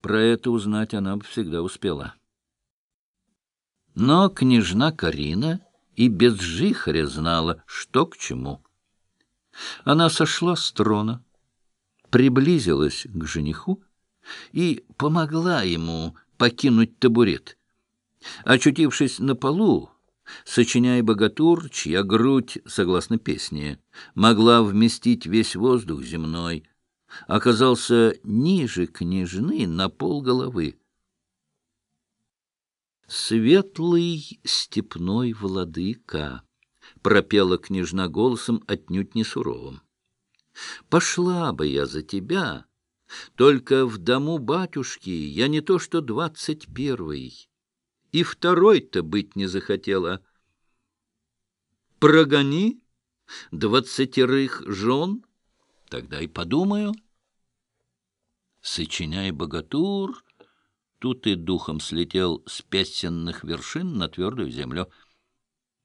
Про это узнать она бы всегда успела. Но княжна Карина и без жихаря знала, что к чему. Она сошла с трона, приблизилась к жениху и помогла ему покинуть табурет. Очутившись на полу, сочиняя богатур, чья грудь, согласно песне, могла вместить весь воздух земной, оказался ниже княжны на полголовы. «Светлый степной владыка», — пропела княжна голосом отнюдь не суровым. «Пошла бы я за тебя, только в дому батюшки я не то что двадцать первый, и второй-то быть не захотела. Прогони двадцатерых жен, тогда и подумаю. Сочиняй богатур, тут и духом слетел с песенных вершин на твердую землю.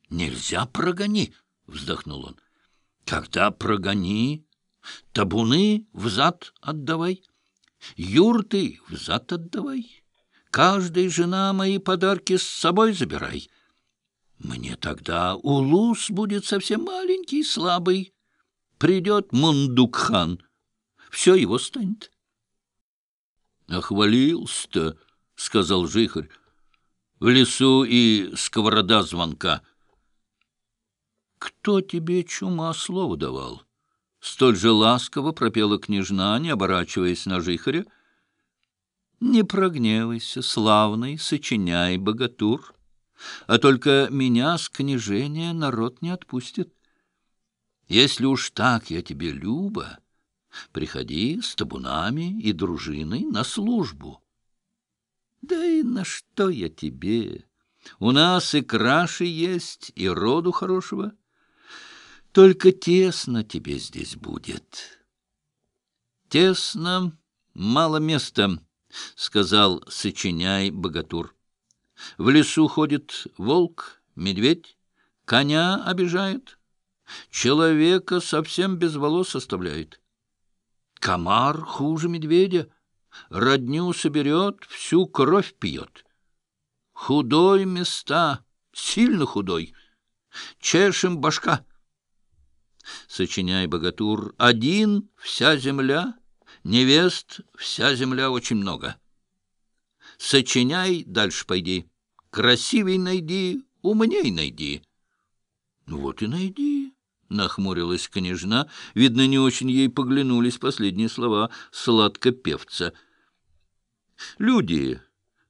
«Нельзя прогони!» — вздохнул он. «Когда прогони, табуны взад отдавай, юрты взад отдавай, каждой жена мои подарки с собой забирай. Мне тогда улус будет совсем маленький, слабый. Придет Мундукхан, все его станет. — Охвалился-то, — сказал жихарь, — в лесу и сковорода звонка. — Кто тебе чума слово давал? Столь же ласково пропела княжна, не оборачиваясь на жихаря. — Не прогневайся, славный, сочиняй богатур, а только меня с княжения народ не отпустит. Если уж так я тебе люба, приходи с табунами и дружиной на службу. Да и на что я тебе? У нас и краши есть, и роду хорошего. Только тесно тебе здесь будет. Тесно, мало места, — сказал, сочиняй богатур. В лесу ходит волк, медведь, коня обижает, человека совсем без волос оставляет. Комар хуже медведя, родню соберет, всю кровь пьет. Худой места, сильно худой, чешем башка. Сочиняй, богатур, один вся земля, невест вся земля очень много. Сочиняй, дальше пойди, красивей найди, умней найди. Ну вот и найди. — нахмурилась княжна. Видно, не очень ей поглянулись последние слова сладкопевца. — Люди,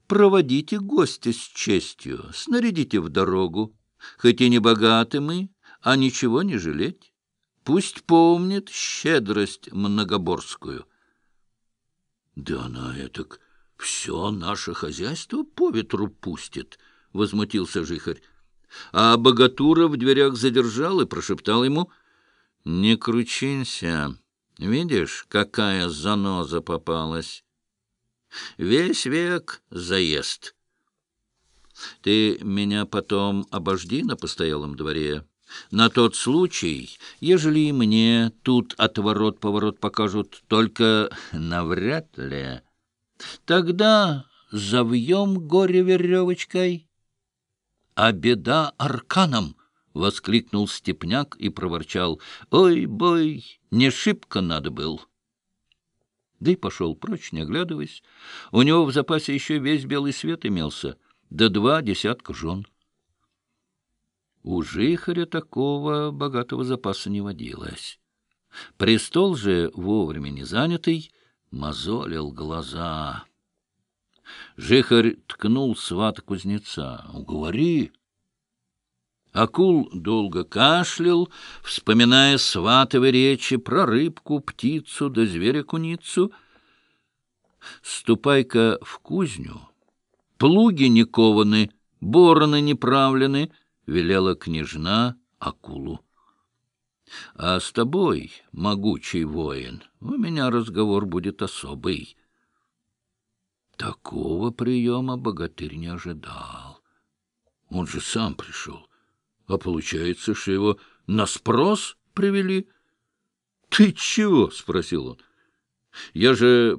проводите гостя с честью, снарядите в дорогу. Хоть и не богаты мы, а ничего не жалеть. Пусть помнит щедрость многоборскую. — Да она этак все наше хозяйство по ветру пустит, — возмутился жихарь а богатура в дверях задержал и прошептал ему «Не кручинься, видишь, какая заноза попалась? Весь век заест. Ты меня потом обожди на постоялом дворе». На тот случай, ежели мне тут отворот-поворот покажут, только навряд ли. Тогда завьем горе веревочкой а беда арканом! — воскликнул Степняк и проворчал. — Ой, бой, не шибко надо был. Да и пошел прочь, не оглядываясь. У него в запасе еще весь белый свет имелся, да два десятка жен. У жихаря такого богатого запаса не водилось. Престол же, вовремя не занятый, мозолил глаза. Жихарь ткнул свата кузнеца. «Уговори!» Акул долго кашлял, вспоминая сватовы речи про рыбку, птицу да зверя-куницу. «Ступай-ка в кузню, плуги не кованы, бороны не правлены», — велела княжна Акулу. «А с тобой, могучий воин, у меня разговор будет особый». Такого приема богатырь не ожидал. Он же сам пришел. А получается, что его на спрос привели. — Ты чего? — спросил он. — Я же